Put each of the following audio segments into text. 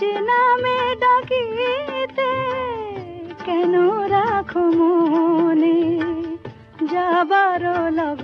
যে নামে ডাকিতে কেন রাখো মনে? যাবারও লগনে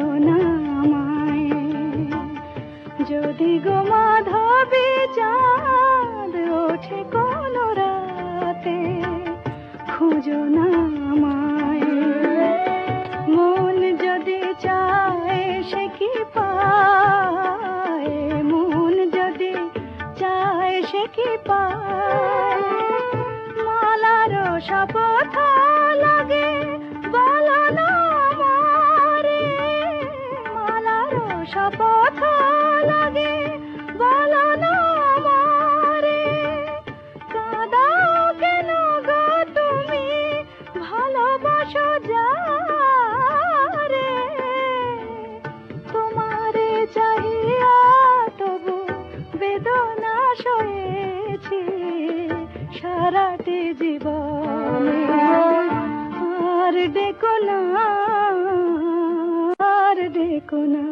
না আমায়। যদি গো মাধবী চাঁদ ওঠে কোন রাতে, খুঁজো না আমায়। মন যদি চায় সে কি পায়? মন যদি চায় সে কি পায়? মালার শপথ লাগে বলো শপথ লাগে, বলো না কেন গো তুমি, ভালোবাসো যারে। তোমারে বেদনা সারাটি জীবনে আর ডেকো না, আর ডেকো না।